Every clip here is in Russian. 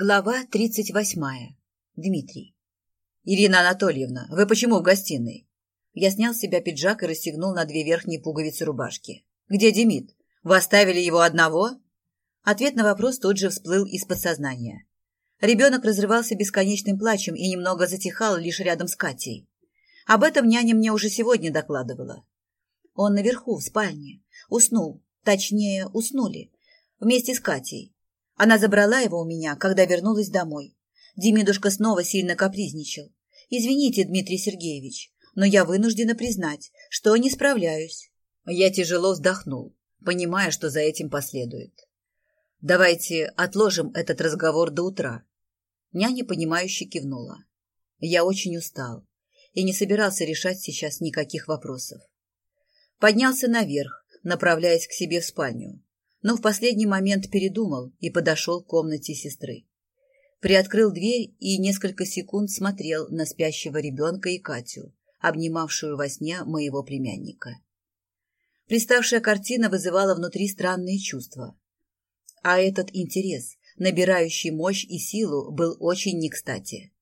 Глава тридцать восьмая. Дмитрий. «Ирина Анатольевна, вы почему в гостиной?» Я снял с себя пиджак и расстегнул на две верхние пуговицы рубашки. «Где Демид? Вы оставили его одного?» Ответ на вопрос тут же всплыл из подсознания. Ребенок разрывался бесконечным плачем и немного затихал лишь рядом с Катей. Об этом няня мне уже сегодня докладывала. Он наверху, в спальне. Уснул. Точнее, уснули. Вместе с Катей. Она забрала его у меня, когда вернулась домой. Демидушка снова сильно капризничал. «Извините, Дмитрий Сергеевич, но я вынуждена признать, что не справляюсь». Я тяжело вздохнул, понимая, что за этим последует. «Давайте отложим этот разговор до утра». Няня, понимающе кивнула. Я очень устал и не собирался решать сейчас никаких вопросов. Поднялся наверх, направляясь к себе в спальню но в последний момент передумал и подошел к комнате сестры. Приоткрыл дверь и несколько секунд смотрел на спящего ребенка и Катю, обнимавшую во сне моего племянника. Приставшая картина вызывала внутри странные чувства. А этот интерес, набирающий мощь и силу, был очень не кстати.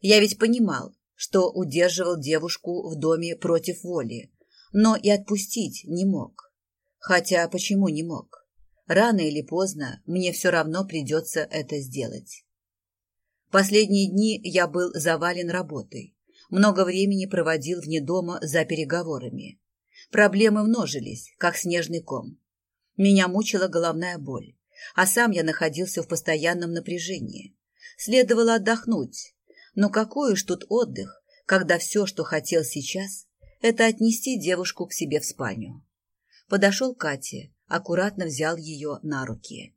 Я ведь понимал, что удерживал девушку в доме против воли, но и отпустить не мог. Хотя почему не мог? Рано или поздно мне все равно придется это сделать. Последние дни я был завален работой. Много времени проводил вне дома за переговорами. Проблемы множились, как снежный ком. Меня мучила головная боль, а сам я находился в постоянном напряжении. Следовало отдохнуть. Но какой уж тут отдых, когда все, что хотел сейчас, это отнести девушку к себе в спальню. Подошел к Кате, аккуратно взял ее на руки.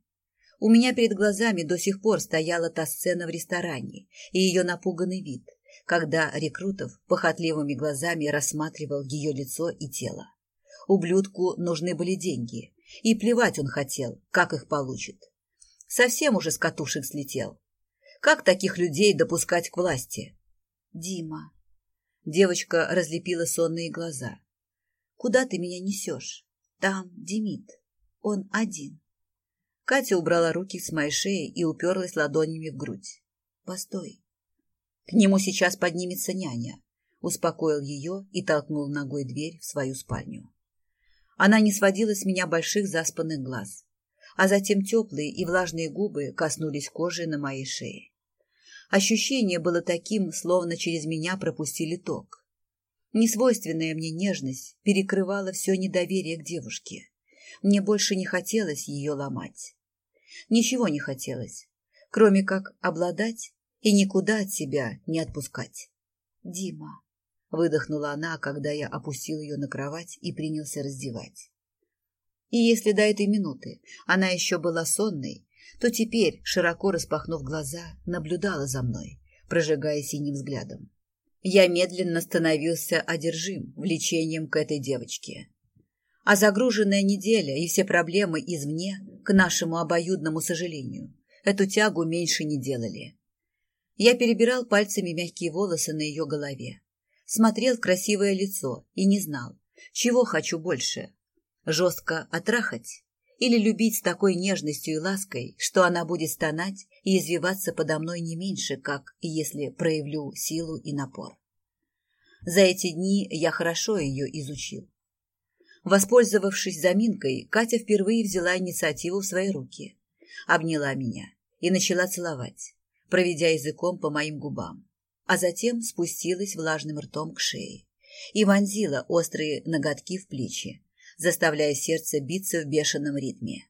У меня перед глазами до сих пор стояла та сцена в ресторане и ее напуганный вид, когда Рекрутов похотливыми глазами рассматривал ее лицо и тело. Ублюдку нужны были деньги, и плевать он хотел, как их получит. Совсем уже с катушек слетел. Как таких людей допускать к власти? Дима. Девочка разлепила сонные глаза. Куда ты меня несешь? Там Демид. Он один. Катя убрала руки с моей шеи и уперлась ладонями в грудь. Постой. К нему сейчас поднимется няня. Успокоил ее и толкнул ногой дверь в свою спальню. Она не сводила с меня больших заспанных глаз, а затем теплые и влажные губы коснулись кожи на моей шее. Ощущение было таким, словно через меня пропустили ток. Несвойственная мне нежность перекрывала все недоверие к девушке. Мне больше не хотелось ее ломать. Ничего не хотелось, кроме как обладать и никуда от себя не отпускать. «Дима», — выдохнула она, когда я опустил ее на кровать и принялся раздевать. И если до этой минуты она еще была сонной, то теперь, широко распахнув глаза, наблюдала за мной, прожигая синим взглядом. Я медленно становился одержим влечением к этой девочке. А загруженная неделя и все проблемы извне, к нашему обоюдному сожалению, эту тягу меньше не делали. Я перебирал пальцами мягкие волосы на ее голове, смотрел в красивое лицо и не знал, чего хочу больше – жестко отрахать или любить с такой нежностью и лаской, что она будет стонать и извиваться подо мной не меньше, как если проявлю силу и напор. За эти дни я хорошо ее изучил. Воспользовавшись заминкой, Катя впервые взяла инициативу в свои руки, обняла меня и начала целовать, проведя языком по моим губам, а затем спустилась влажным ртом к шее и вонзила острые ноготки в плечи, заставляя сердце биться в бешеном ритме.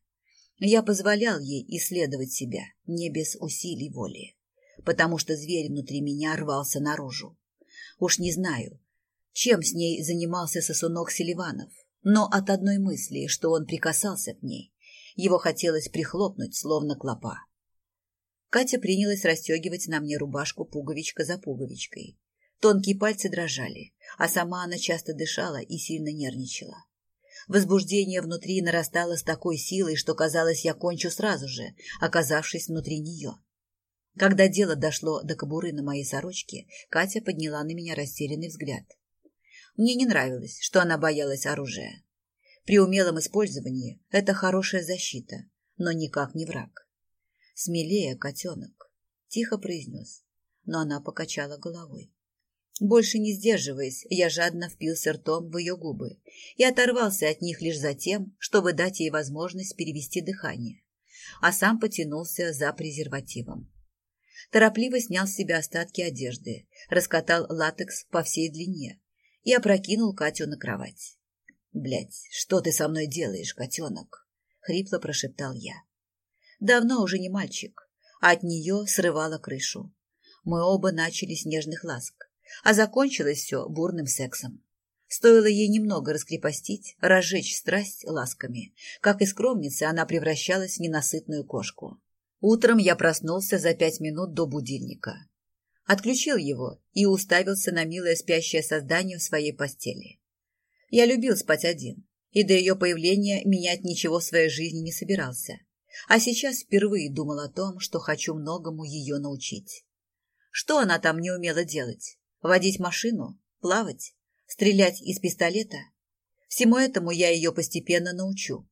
Я позволял ей исследовать себя, не без усилий воли, потому что зверь внутри меня рвался наружу. Уж не знаю, чем с ней занимался сосунок Селиванов, но от одной мысли, что он прикасался к ней, его хотелось прихлопнуть, словно клопа. Катя принялась расстегивать на мне рубашку пуговичка за пуговичкой. Тонкие пальцы дрожали, а сама она часто дышала и сильно нервничала. Возбуждение внутри нарастало с такой силой, что казалось, я кончу сразу же, оказавшись внутри нее. Когда дело дошло до кобуры на моей сорочке, Катя подняла на меня растерянный взгляд. Мне не нравилось, что она боялась оружия. При умелом использовании это хорошая защита, но никак не враг. Смелее, котенок, тихо произнес, но она покачала головой. Больше не сдерживаясь, я жадно впился ртом в ее губы и оторвался от них лишь за тем, чтобы дать ей возможность перевести дыхание, а сам потянулся за презервативом. Торопливо снял с себя остатки одежды, раскатал латекс по всей длине и опрокинул Катю на кровать. «Блядь, что ты со мной делаешь, котенок?» — хрипло прошептал я. Давно уже не мальчик, а от нее срывало крышу. Мы оба начали с нежных ласк, а закончилось все бурным сексом. Стоило ей немного раскрепостить, разжечь страсть ласками, как из скромницы она превращалась в ненасытную кошку. Утром я проснулся за пять минут до будильника. Отключил его и уставился на милое спящее создание в своей постели. Я любил спать один, и до ее появления менять ничего в своей жизни не собирался. А сейчас впервые думал о том, что хочу многому ее научить. Что она там не умела делать? Водить машину? Плавать? Стрелять из пистолета? Всему этому я ее постепенно научу.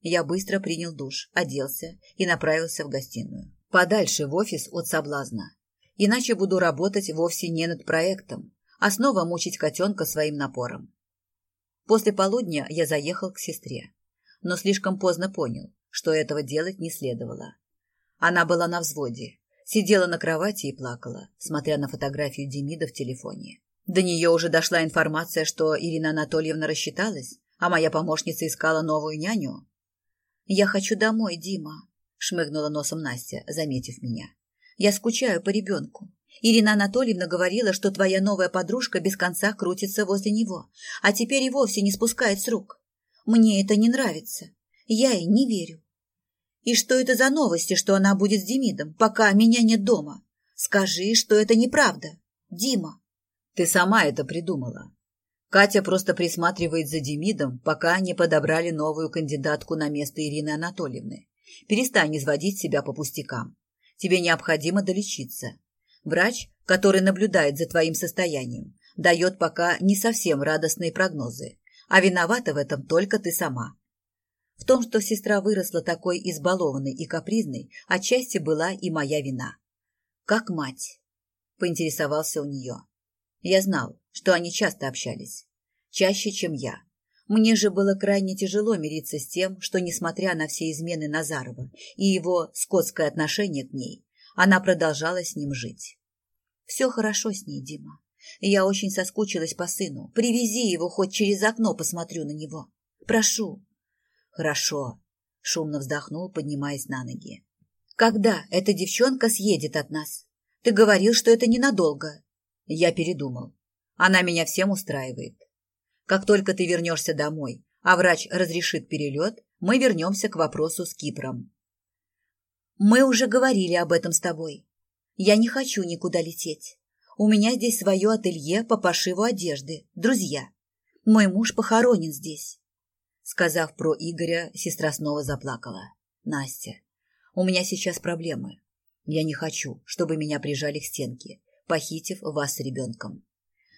Я быстро принял душ, оделся и направился в гостиную. Подальше в офис от соблазна. Иначе буду работать вовсе не над проектом, а снова мучить котенка своим напором. После полудня я заехал к сестре, но слишком поздно понял, что этого делать не следовало. Она была на взводе, сидела на кровати и плакала, смотря на фотографию Демида в телефоне. До нее уже дошла информация, что Ирина Анатольевна рассчиталась, а моя помощница искала новую няню. «Я хочу домой, Дима», — шмыгнула носом Настя, заметив меня. «Я скучаю по ребенку. Ирина Анатольевна говорила, что твоя новая подружка без конца крутится возле него, а теперь и вовсе не спускает с рук. Мне это не нравится. Я ей не верю. И что это за новости, что она будет с Демидом, пока меня нет дома? Скажи, что это неправда. Дима. Ты сама это придумала. Катя просто присматривает за Демидом, пока не подобрали новую кандидатку на место Ирины Анатольевны. Перестань изводить себя по пустякам. Тебе необходимо долечиться. Врач, который наблюдает за твоим состоянием, дает пока не совсем радостные прогнозы, а виновата в этом только ты сама. В том, что сестра выросла такой избалованной и капризной, отчасти была и моя вина. Как мать, поинтересовался у нее. Я знал, что они часто общались. Чаще, чем я. Мне же было крайне тяжело мириться с тем, что, несмотря на все измены Назарова и его скотское отношение к ней, она продолжала с ним жить. Все хорошо с ней, Дима. Я очень соскучилась по сыну. Привези его, хоть через окно посмотрю на него. Прошу, Хорошо, шумно вздохнул, поднимаясь на ноги. Когда эта девчонка съедет от нас? Ты говорил, что это ненадолго. Я передумал. Она меня всем устраивает. Как только ты вернешься домой, а врач разрешит перелет, мы вернемся к вопросу с Кипром. Мы уже говорили об этом с тобой. Я не хочу никуда лететь. У меня здесь свое ателье по пошиву одежды, друзья. Мой муж похоронен здесь. Сказав про Игоря, сестра снова заплакала. «Настя, у меня сейчас проблемы. Я не хочу, чтобы меня прижали к стенке, похитив вас с ребенком.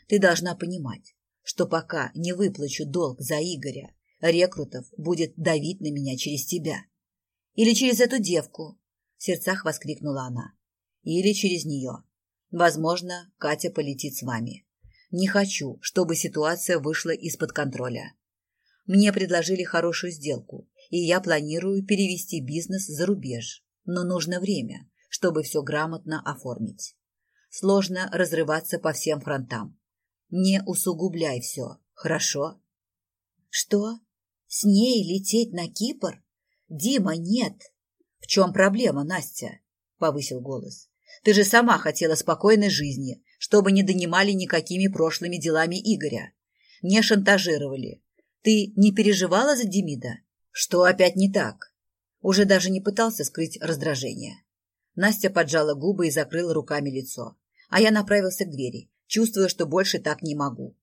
Ты должна понимать, что пока не выплачу долг за Игоря, рекрутов будет давить на меня через тебя. Или через эту девку, в сердцах воскликнула она. Или через нее. Возможно, Катя полетит с вами. Не хочу, чтобы ситуация вышла из-под контроля. Мне предложили хорошую сделку, и я планирую перевести бизнес за рубеж. Но нужно время, чтобы все грамотно оформить. Сложно разрываться по всем фронтам. Не усугубляй все, хорошо? Что? С ней лететь на Кипр? Дима, нет. В чем проблема, Настя? Повысил голос. Ты же сама хотела спокойной жизни, чтобы не донимали никакими прошлыми делами Игоря. Не шантажировали, ты не переживала за Демида? Что опять не так? Уже даже не пытался скрыть раздражение. Настя поджала губы и закрыла руками лицо. А я направился к двери, чувствуя, что больше так не могу.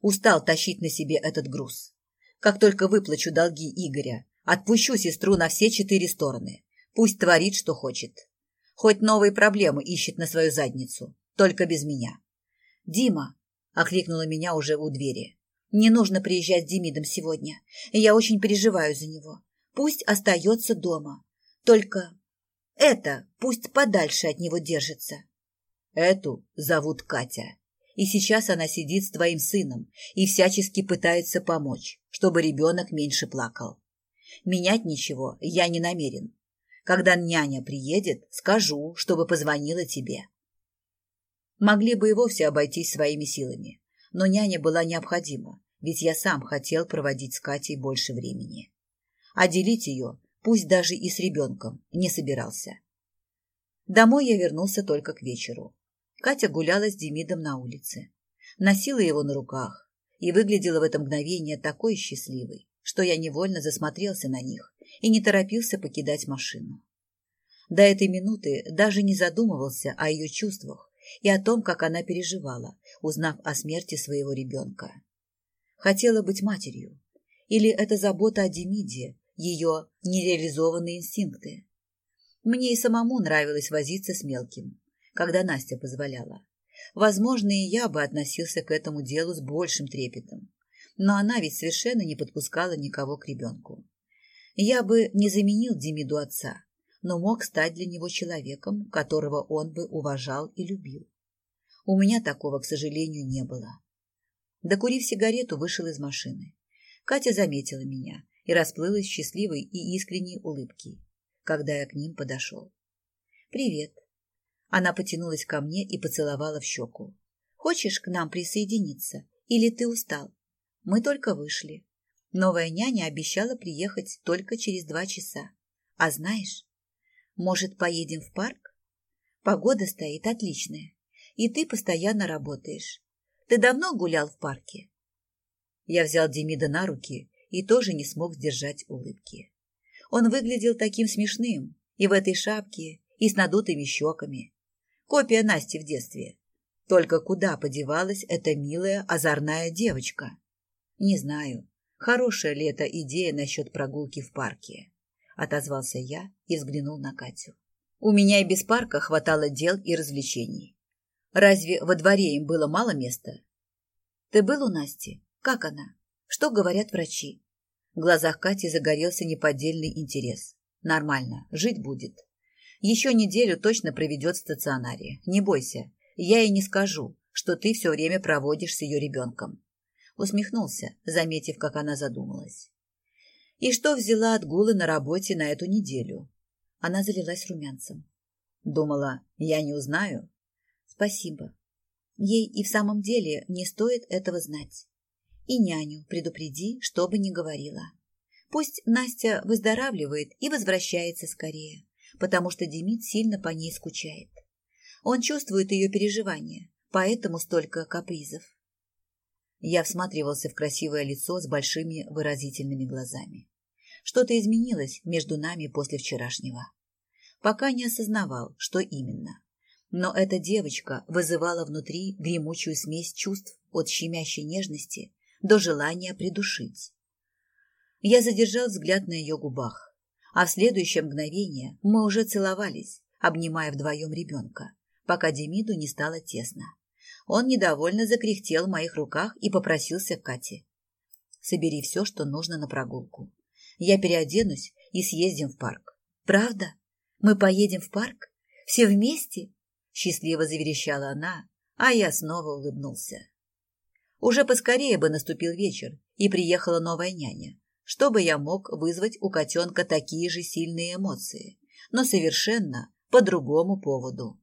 Устал тащить на себе этот груз. Как только выплачу долги Игоря, отпущу сестру на все четыре стороны. Пусть творит, что хочет. Хоть новые проблемы ищет на свою задницу, только без меня. «Дима!» — окликнула меня уже у двери. Не нужно приезжать с Демидом сегодня. Я очень переживаю за него. Пусть остается дома. Только Это пусть подальше от него держится. Эту зовут Катя. И сейчас она сидит с твоим сыном и всячески пытается помочь, чтобы ребенок меньше плакал. Менять ничего я не намерен. Когда няня приедет, скажу, чтобы позвонила тебе. Могли бы и вовсе обойтись своими силами, но няня была необходима, ведь я сам хотел проводить с Катей больше времени. А делить ее, пусть даже и с ребенком, не собирался. Домой я вернулся только к вечеру. Катя гуляла с Демидом на улице. Носила его на руках и выглядела в это мгновение такой счастливой, что я невольно засмотрелся на них и не торопился покидать машину. До этой минуты даже не задумывался о ее чувствах и о том, как она переживала, узнав о смерти своего ребенка. Хотела быть матерью. Или это забота о Демиде, ее нереализованные инстинкты. Мне и самому нравилось возиться с мелким, когда Настя позволяла. Возможно, и я бы относился к этому делу с большим трепетом. Но она ведь совершенно не подпускала никого к ребенку. Я бы не заменил Демиду отца, но мог стать для него человеком, которого он бы уважал и любил. У меня такого, к сожалению, не было. Докурив сигарету, вышел из машины. Катя заметила меня и расплылась счастливой и искренней улыбкой, когда я к ним подошел. «Привет», она потянулась ко мне и поцеловала в щеку. «Хочешь к нам присоединиться? Или ты устал? Мы только вышли. Новая няня обещала приехать только через два часа. А знаешь, может, поедем в парк? Погода стоит отличная, и ты постоянно работаешь. Ты давно гулял в парке?» Я взял Демида на руки и тоже не смог сдержать улыбки. Он выглядел таким смешным и в этой шапке, и с надутыми щеками. Копия Насти в детстве. Только куда подевалась эта милая озорная девочка? Не знаю, хорошая ли эта идея насчет прогулки в парке. Отозвался я и взглянул на Катю. У меня и без парка хватало дел и развлечений. Разве во дворе им было мало места? Ты был у Насти? Как она? Что говорят врачи? В глазах Кати загорелся неподдельный интерес. Нормально, жить будет. Еще неделю точно проведет в стационаре. Не бойся, я ей не скажу, что ты все время проводишь с ее ребенком. Усмехнулся, заметив, как она задумалась. И что взяла отгулы на работе на эту неделю? Она залилась румянцем. Думала, я не узнаю? Спасибо. Ей и в самом деле не стоит этого знать. И няню предупреди, чтобы не говорила. Пусть Настя выздоравливает и возвращается скорее потому что Демид сильно по ней скучает. Он чувствует ее переживания, поэтому столько капризов. Я всматривался в красивое лицо с большими выразительными глазами. Что-то изменилось между нами после вчерашнего. Пока не осознавал, что именно. Но эта девочка вызывала внутри гремучую смесь чувств от щемящей нежности до желания придушить. Я задержал взгляд на ее губах а в следующее мгновение мы уже целовались, обнимая вдвоем ребенка, пока Демиду не стало тесно. Он недовольно закряхтел в моих руках и попросился к Кате. «Собери все, что нужно на прогулку. Я переоденусь и съездим в парк». «Правда? Мы поедем в парк? Все вместе?» Счастливо заверещала она, а я снова улыбнулся. Уже поскорее бы наступил вечер, и приехала новая няня, чтобы я мог вызвать у котенка такие же сильные эмоции, но совершенно по другому поводу.